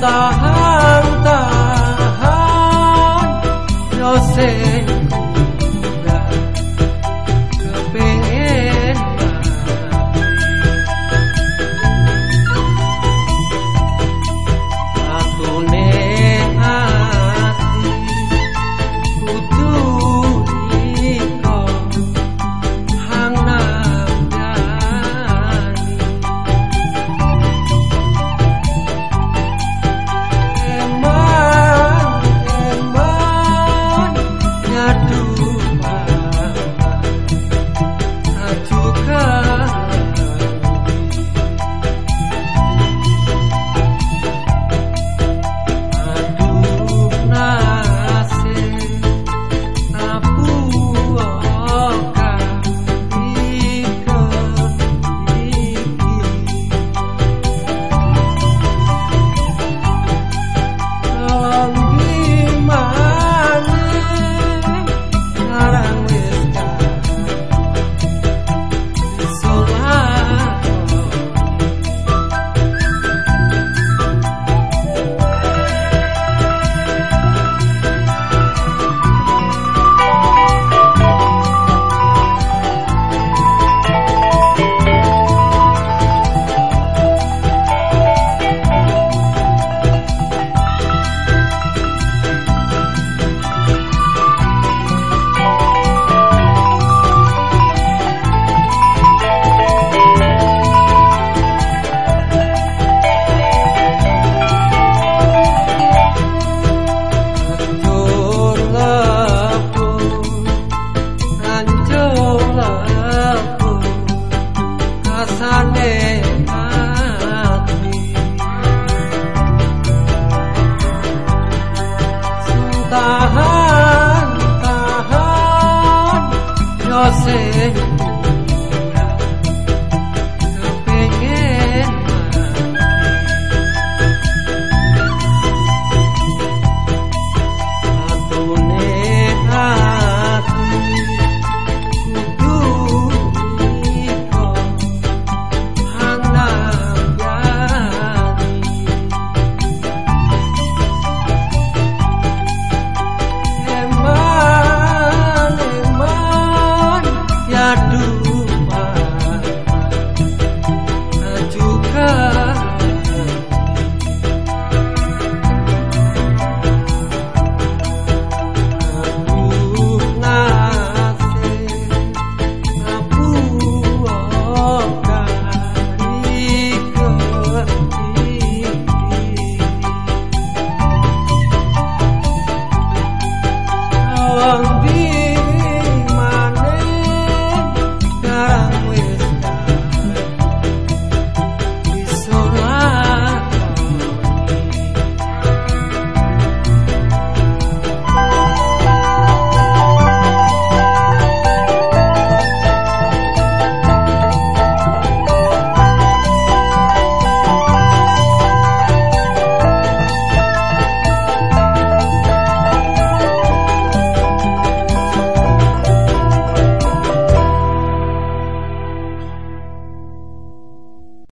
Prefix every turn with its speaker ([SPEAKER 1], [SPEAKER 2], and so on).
[SPEAKER 1] Suntahan tahan yo tahan tahan yo